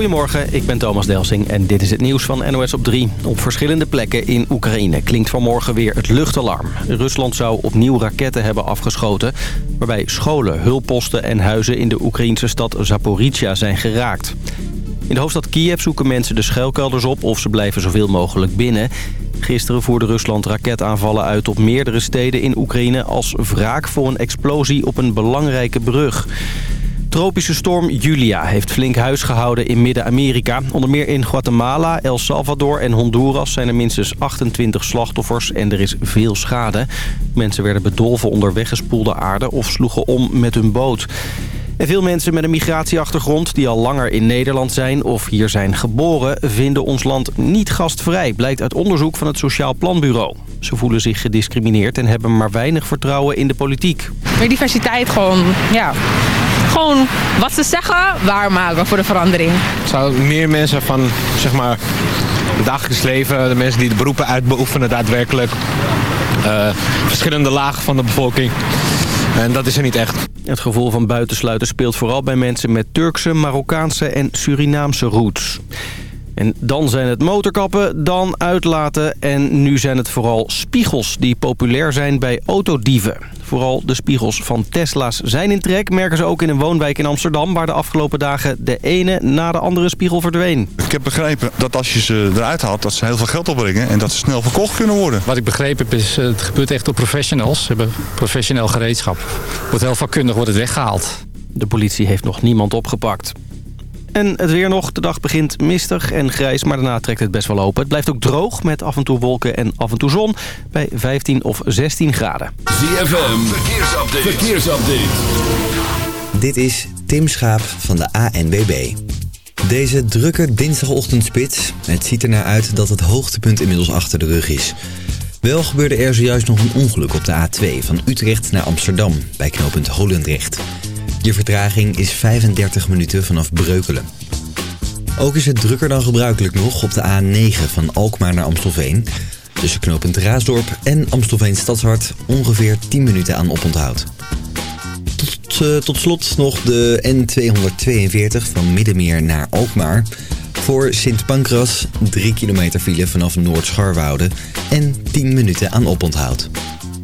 Goedemorgen, ik ben Thomas Delsing en dit is het nieuws van NOS op 3. Op verschillende plekken in Oekraïne klinkt vanmorgen weer het luchtalarm. Rusland zou opnieuw raketten hebben afgeschoten... waarbij scholen, hulpposten en huizen in de Oekraïnse stad Zaporizhia zijn geraakt. In de hoofdstad Kiev zoeken mensen de schuilkelders op of ze blijven zoveel mogelijk binnen. Gisteren voerde Rusland raketaanvallen uit op meerdere steden in Oekraïne... als wraak voor een explosie op een belangrijke brug. Tropische storm Julia heeft flink huis gehouden in Midden-Amerika. Onder meer in Guatemala, El Salvador en Honduras zijn er minstens 28 slachtoffers en er is veel schade. Mensen werden bedolven onder weggespoelde aarde of sloegen om met hun boot. En veel mensen met een migratieachtergrond die al langer in Nederland zijn of hier zijn geboren... vinden ons land niet gastvrij, blijkt uit onderzoek van het Sociaal Planbureau. Ze voelen zich gediscrimineerd en hebben maar weinig vertrouwen in de politiek. Meer diversiteit gewoon, ja. Gewoon wat ze zeggen, waarmaken voor de verandering. Zou meer mensen van, zeg maar, het dagelijks leven, de mensen die de beroepen uitbeoefenen daadwerkelijk... Uh, verschillende lagen van de bevolking. En dat is er niet echt. Het gevoel van buitensluiten speelt vooral bij mensen met Turkse, Marokkaanse en Surinaamse roots. En dan zijn het motorkappen, dan uitlaten en nu zijn het vooral spiegels die populair zijn bij autodieven. Vooral de spiegels van Tesla's zijn in trek, merken ze ook in een woonwijk in Amsterdam... waar de afgelopen dagen de ene na de andere spiegel verdween. Ik heb begrepen dat als je ze eruit haalt, dat ze heel veel geld opbrengen... en dat ze snel verkocht kunnen worden. Wat ik begrepen heb is, het gebeurt echt door professionals. Ze hebben professioneel gereedschap. Wordt heel vakkundig wordt het weggehaald. De politie heeft nog niemand opgepakt. En het weer nog. De dag begint mistig en grijs, maar daarna trekt het best wel open. Het blijft ook droog met af en toe wolken en af en toe zon bij 15 of 16 graden. ZFM, verkeersupdate. verkeersupdate. Dit is Tim Schaap van de ANWB. Deze drukke dinsdagochtendspits. Het ziet ernaar uit dat het hoogtepunt inmiddels achter de rug is. Wel gebeurde er zojuist nog een ongeluk op de A2 van Utrecht naar Amsterdam bij knooppunt Holendrecht. Je vertraging is 35 minuten vanaf Breukelen. Ook is het drukker dan gebruikelijk nog op de A9 van Alkmaar naar Amstelveen. Tussen knooppunt Raasdorp en Amstelveen Stadshart ongeveer 10 minuten aan oponthoud. Tot, uh, tot slot nog de N242 van Middenmeer naar Alkmaar. Voor Sint Pancras 3 kilometer file vanaf Noord-Scharwoude en 10 minuten aan oponthoud.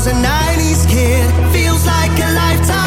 was a 90s kid. Feels like a lifetime.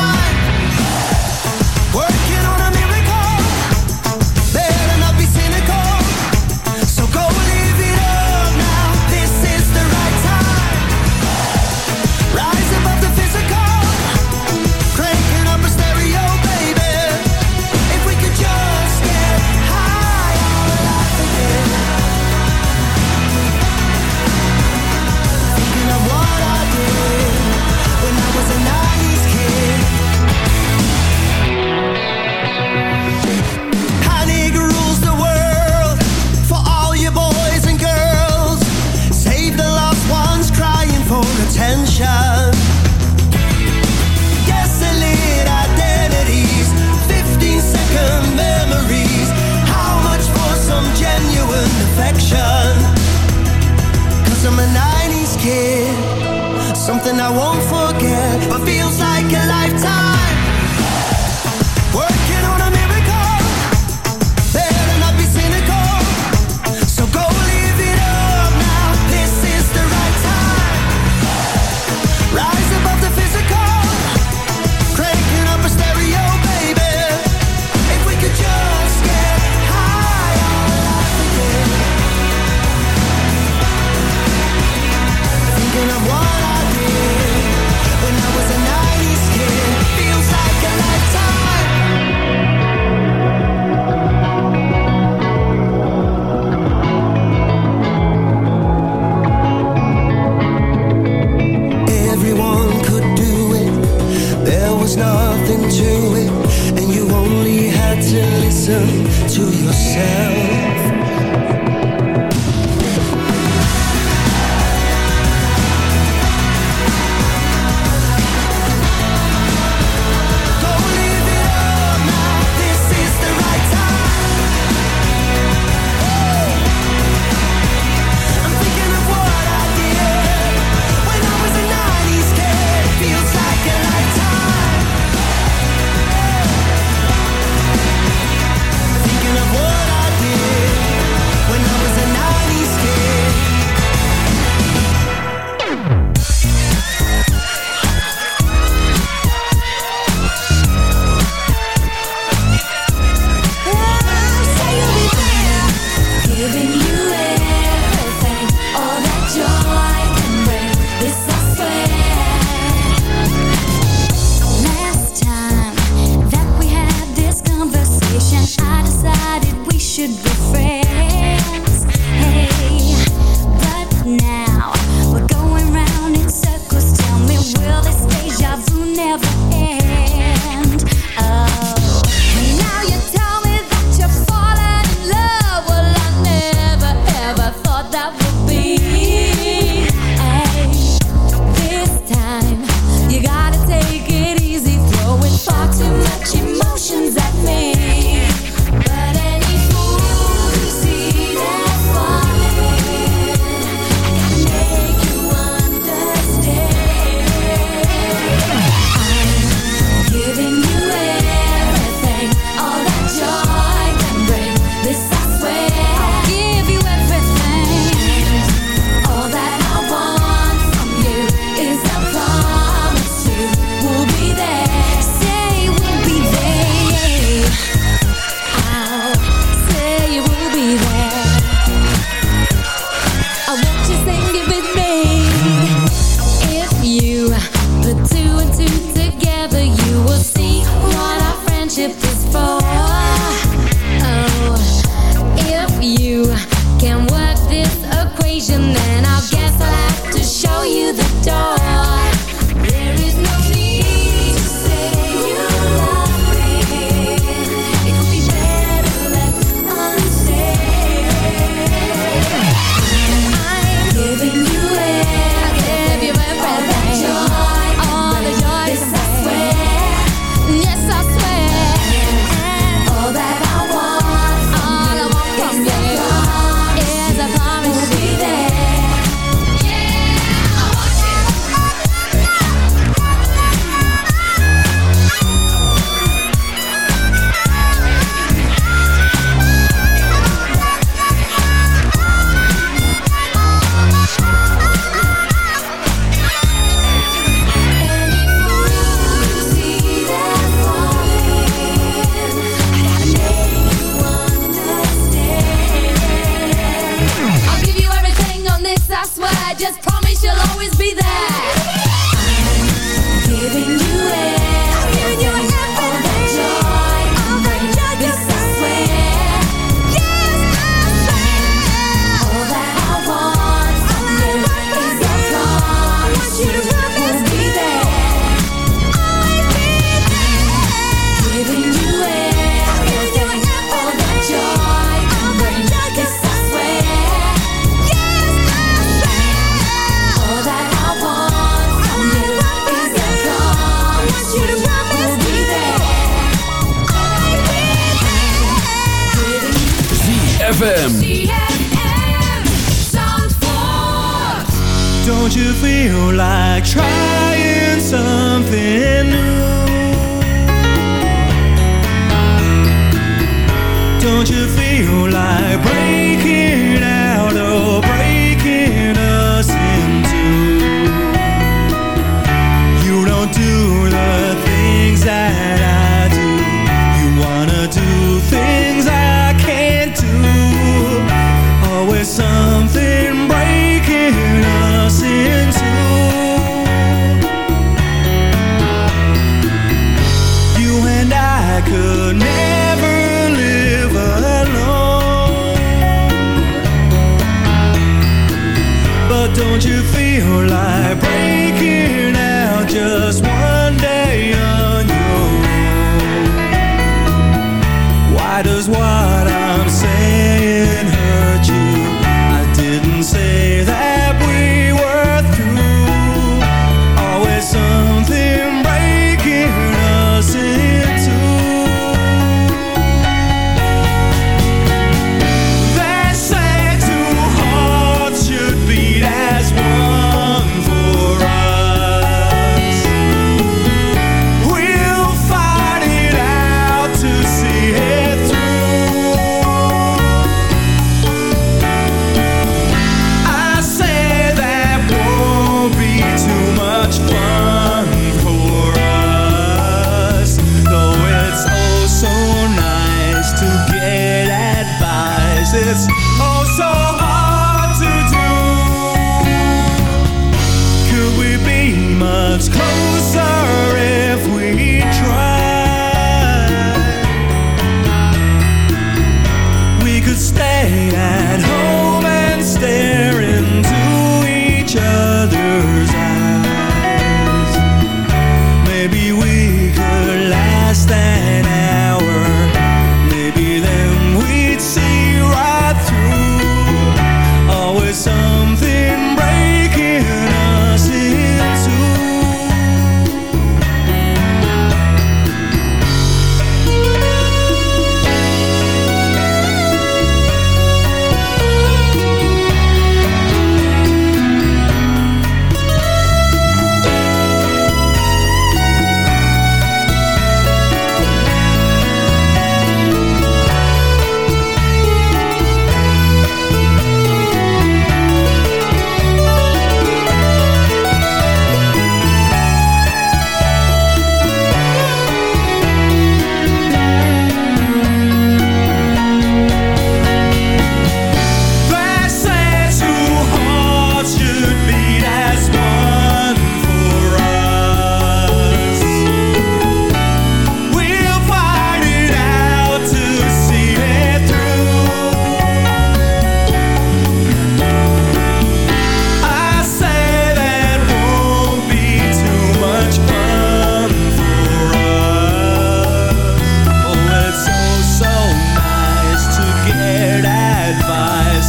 listen to yourself.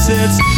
sits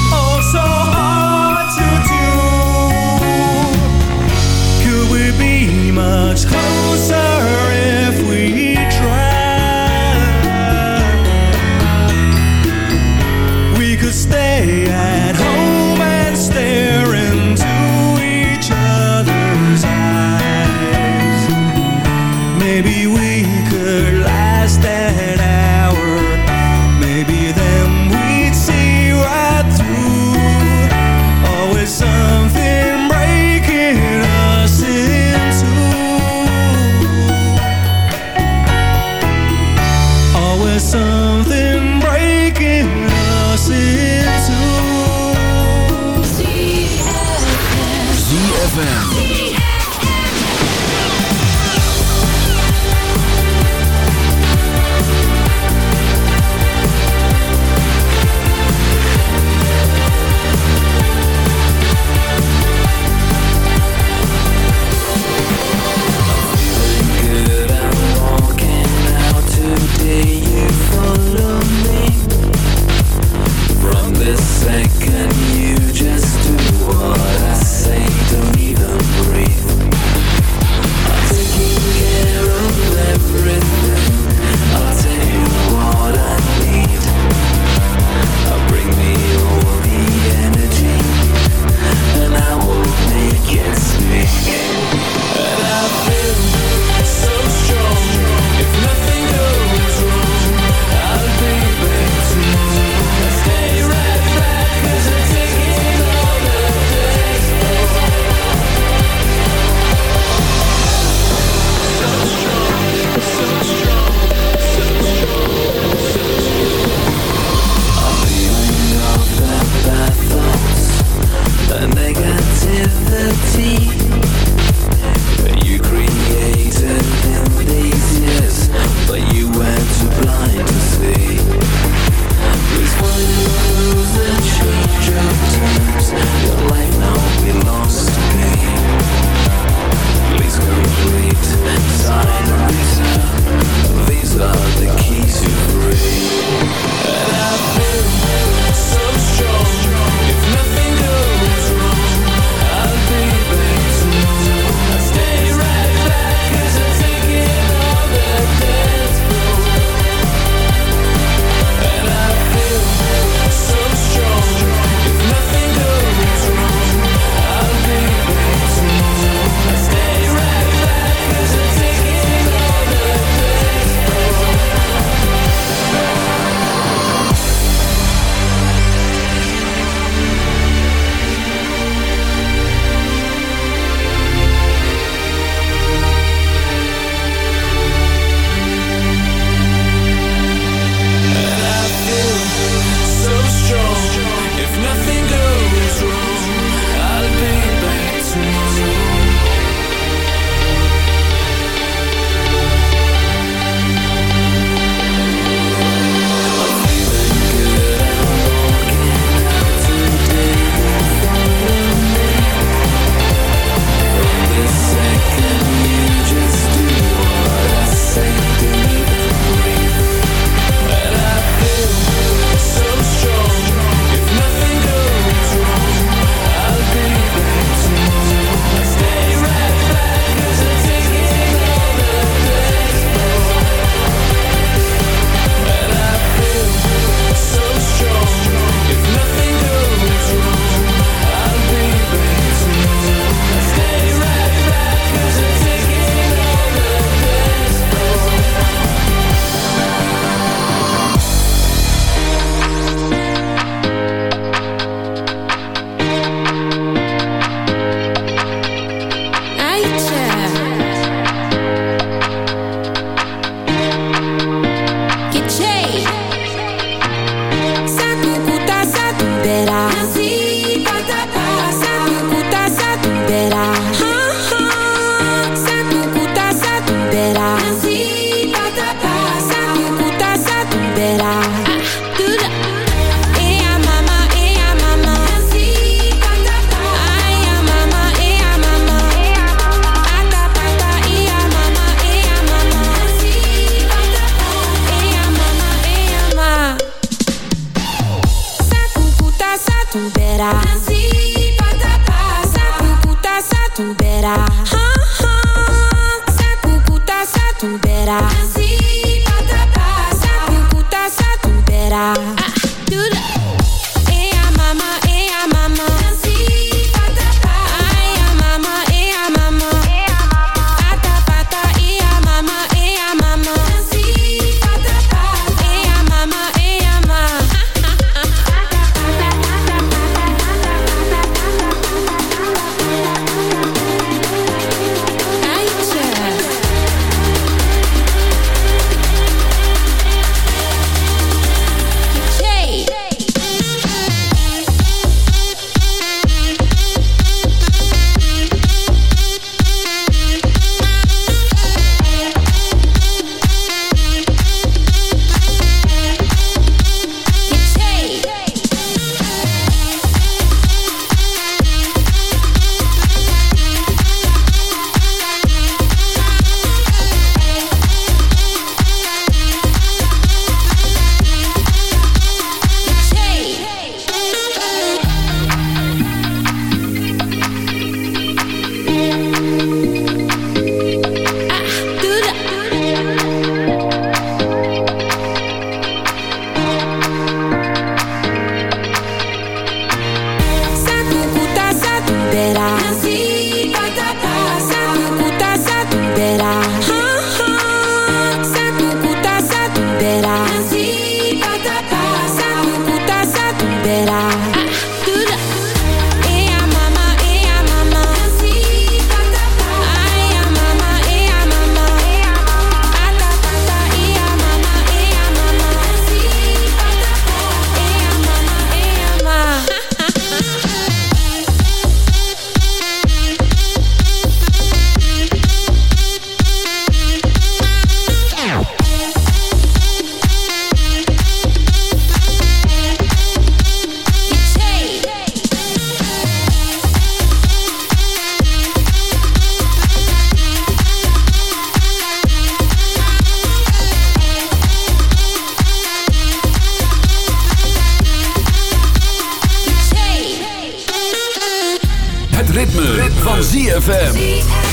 ritme, van ZFM.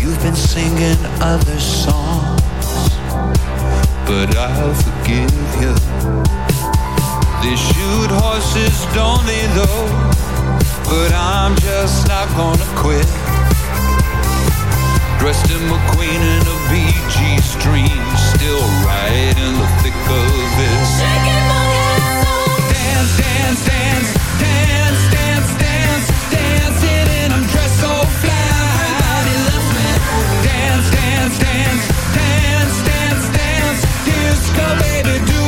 You've been singing other songs, but I'll forgive you. They shoot horses, don't they, though? But I'm just not gonna quit. Dressed in McQueen in a BG stream, still right in the thick of it. Shaking my ass off. Oh. Dance, dance, dance. baby, do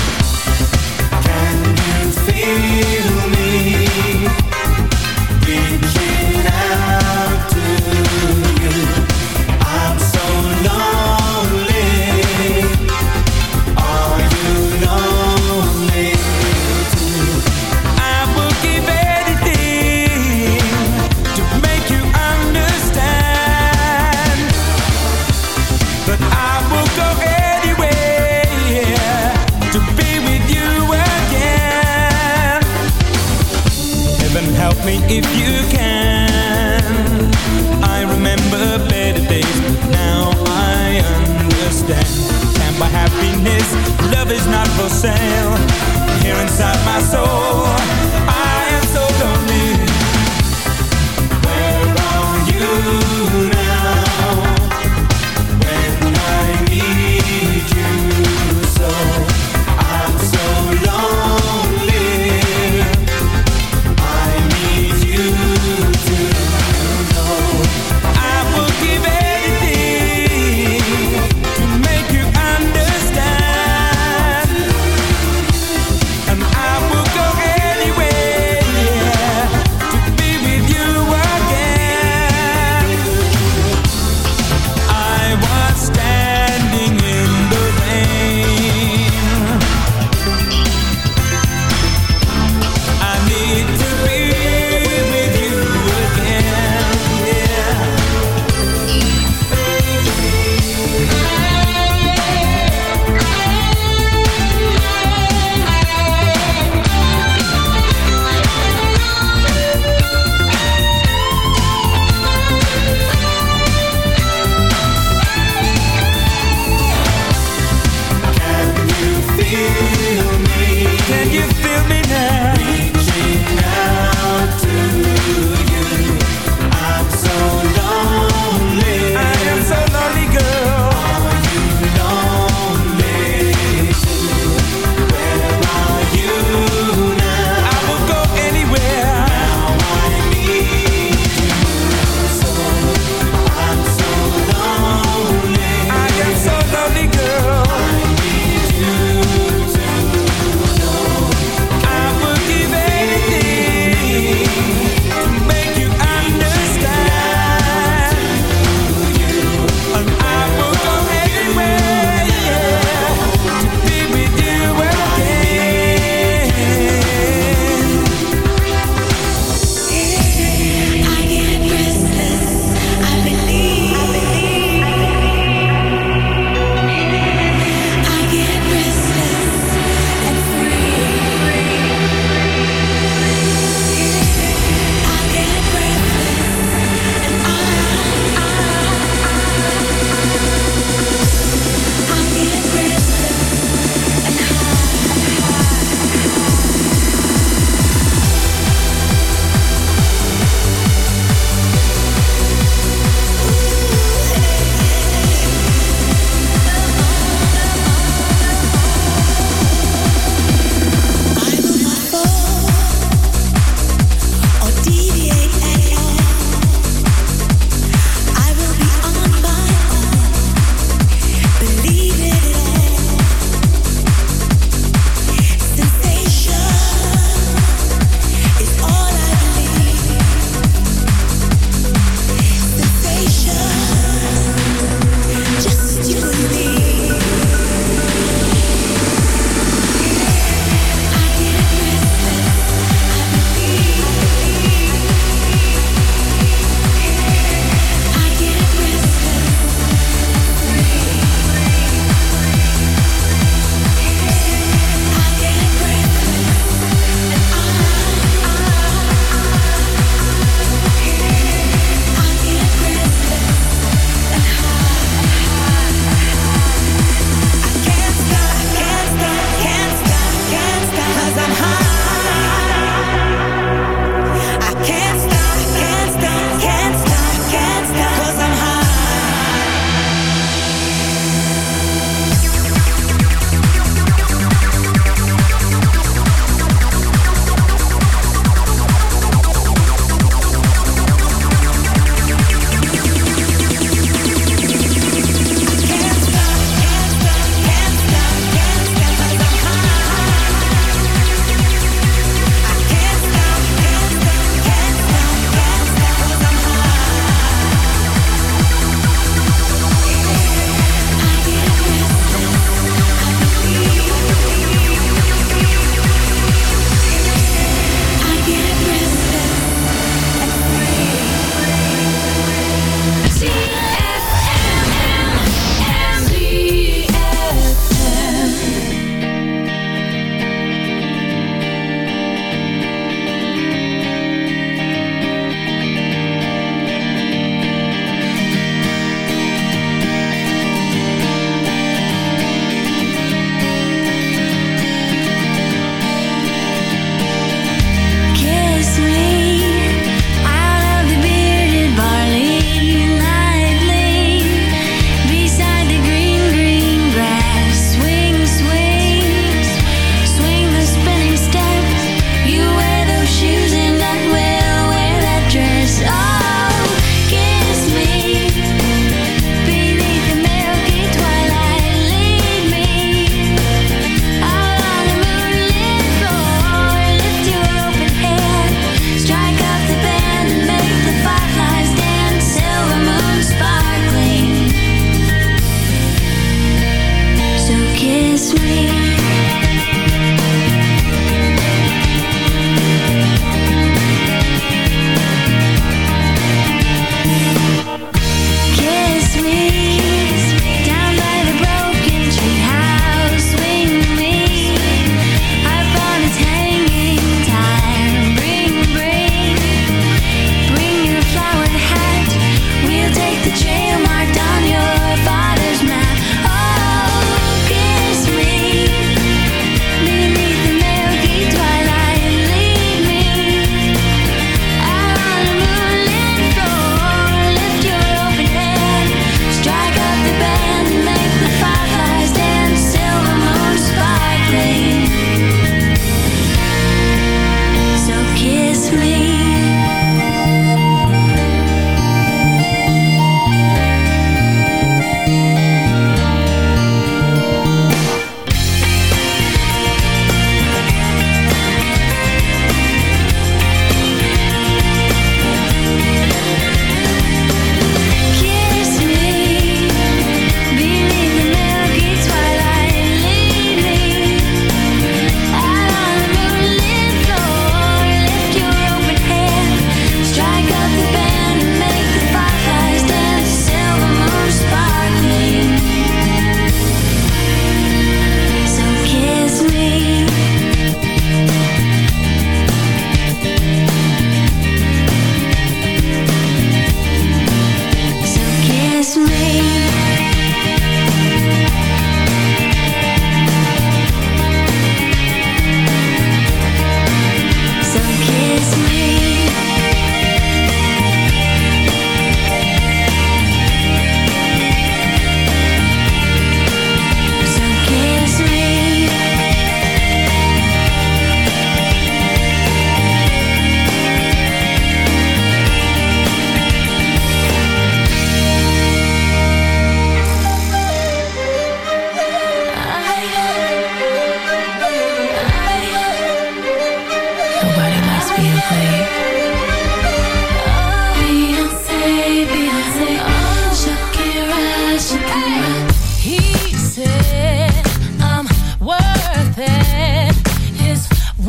You. inside my soul.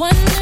One.